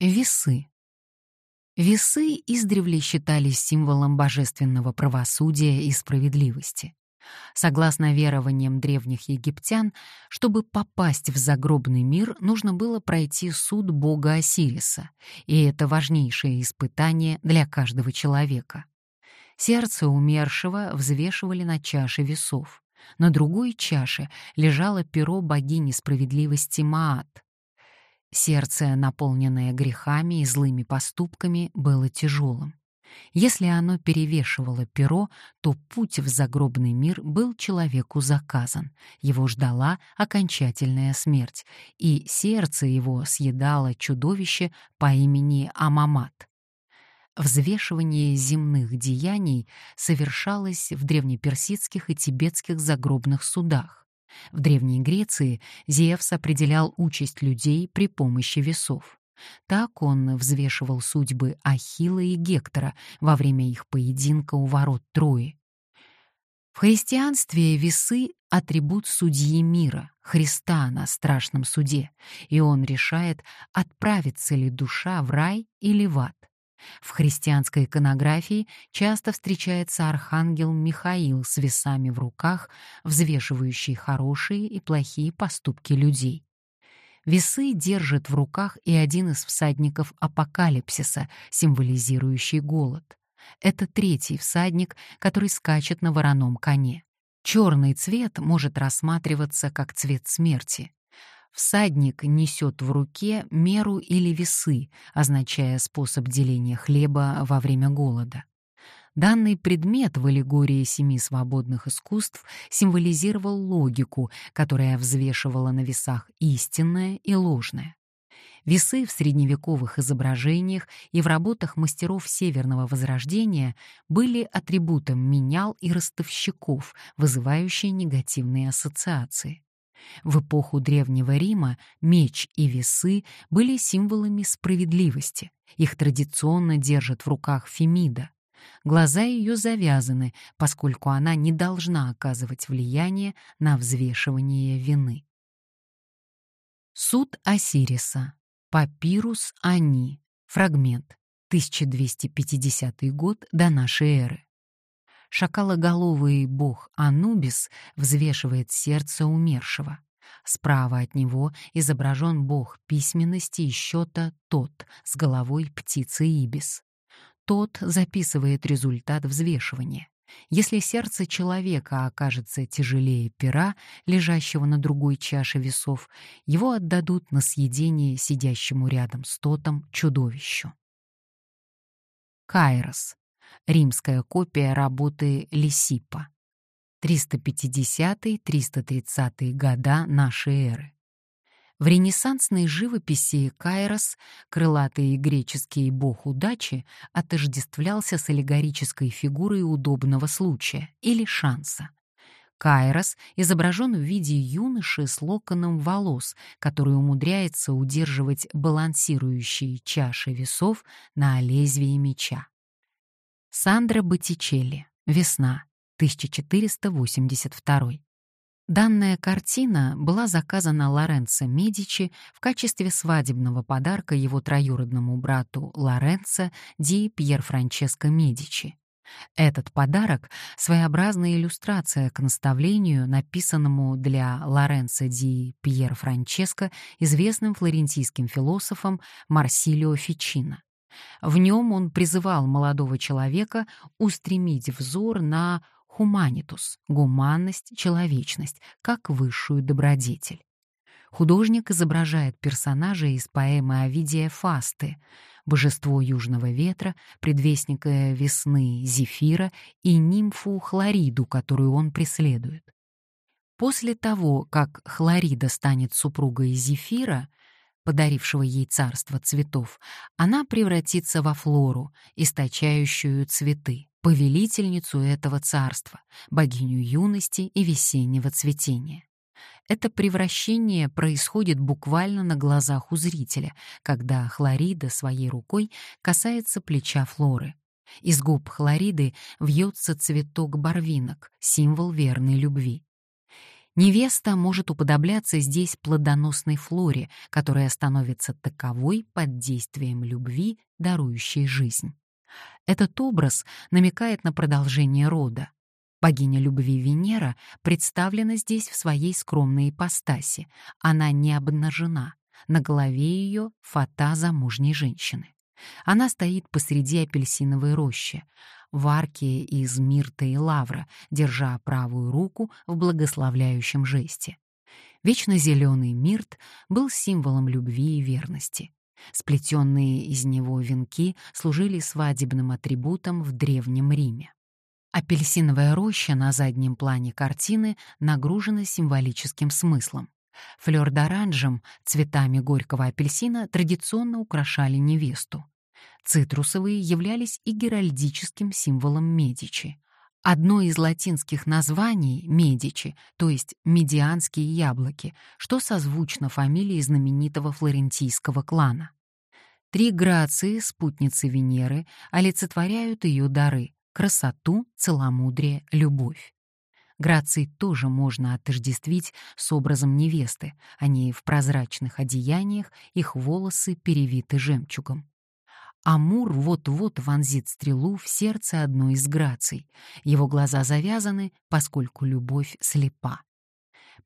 Весы. Весы издревле считались символом божественного правосудия и справедливости. Согласно верованиям древних египтян, чтобы попасть в загробный мир, нужно было пройти суд бога Осириса, и это важнейшее испытание для каждого человека. Сердце умершего взвешивали на чаше весов. На другой чаше лежало перо богини справедливости Маат, Сердце, наполненное грехами и злыми поступками, было тяжелым. Если оно перевешивало перо, то путь в загробный мир был человеку заказан. Его ждала окончательная смерть, и сердце его съедало чудовище по имени Амамат. Взвешивание земных деяний совершалось в древнеперсидских и тибетских загробных судах. В Древней Греции Зевс определял участь людей при помощи весов. Так он взвешивал судьбы Ахилла и Гектора во время их поединка у ворот Трои. В христианстве весы — атрибут судьи мира, Христа на страшном суде, и он решает, отправится ли душа в рай или в ад. В христианской иконографии часто встречается архангел Михаил с весами в руках, взвешивающий хорошие и плохие поступки людей. Весы держит в руках и один из всадников апокалипсиса, символизирующий голод. Это третий всадник, который скачет на вороном коне. Черный цвет может рассматриваться как цвет смерти. Всадник несет в руке меру или весы, означая способ деления хлеба во время голода. Данный предмет в аллегории семи свободных искусств символизировал логику, которая взвешивала на весах истинное и ложное. Весы в средневековых изображениях и в работах мастеров Северного Возрождения были атрибутом менял и ростовщиков, вызывающие негативные ассоциации. В эпоху Древнего Рима меч и весы были символами справедливости. Их традиционно держат в руках Фемида. Глаза ее завязаны, поскольку она не должна оказывать влияние на взвешивание вины. Суд Осириса. Папирус Ани. Фрагмент. 1250 год до нашей эры. Шакалоголовый бог Анубис взвешивает сердце умершего. Справа от него изображен бог письменности и счета Тот с головой птицы Ибис. Тот записывает результат взвешивания. Если сердце человека окажется тяжелее пера, лежащего на другой чаше весов, его отдадут на съедение сидящему рядом с тотом чудовищу. Кайрос римская копия работы Лисипа. 350-330 года нашей эры. В ренессансной живописи Кайрос, крылатый греческий бог удачи, отождествлялся с аллегорической фигурой удобного случая или шанса. Кайрос изображен в виде юноши с локоном волос, который умудряется удерживать балансирующие чаши весов на лезвии меча. Сандра Боттичелли. Весна. 1482. Данная картина была заказана Лоренцо Медичи в качестве свадебного подарка его троюродному брату Лоренцо ди Пьер Франческо Медичи. Этот подарок — своеобразная иллюстрация к наставлению, написанному для Лоренцо ди Пьер Франческо известным флорентийским философом Марсилио Фичино. В нем он призывал молодого человека устремить взор на хуманитус, гуманность, человечность, как высшую добродетель. Художник изображает персонажа из поэмы Овидия Фасты, божество южного ветра, предвестника весны Зефира и нимфу Хлориду, которую он преследует. После того, как Хлорида станет супругой Зефира, подарившего ей царство цветов, она превратится во флору, источающую цветы, повелительницу этого царства, богиню юности и весеннего цветения. Это превращение происходит буквально на глазах у зрителя, когда Хлорида своей рукой касается плеча Флоры. Из губ Хлориды вьется цветок барвинок, символ верной любви. Невеста может уподобляться здесь плодоносной флоре, которая становится таковой под действием любви, дарующей жизнь. Этот образ намекает на продолжение рода. Богиня любви Венера представлена здесь в своей скромной ипостаси. Она не обнажена. На голове ее фата замужней женщины. Она стоит посреди апельсиновой рощи, в из мирта и лавра, держа правую руку в благословляющем жесте. Вечно зеленый мирт был символом любви и верности. Сплетенные из него венки служили свадебным атрибутом в Древнем Риме. Апельсиновая роща на заднем плане картины нагружена символическим смыслом. Флёр-д'оранжем, цветами горького апельсина, традиционно украшали невесту. Цитрусовые являлись и геральдическим символом Медичи. Одно из латинских названий — Медичи, то есть медианские яблоки, что созвучно фамилии знаменитого флорентийского клана. Три грации, спутницы Венеры, олицетворяют ее дары — красоту, целомудрие, любовь. Грации тоже можно отождествить с образом невесты, они в прозрачных одеяниях, их волосы перевиты жемчугом. Амур вот-вот вонзит стрелу в сердце одной из граций. Его глаза завязаны, поскольку любовь слепа.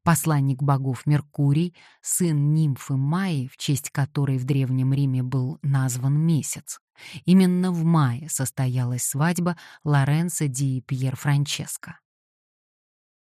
Посланник богов Меркурий, сын нимфы Майи, в честь которой в Древнем Риме был назван месяц. Именно в мае состоялась свадьба Лоренцо ди Пьер Франческо.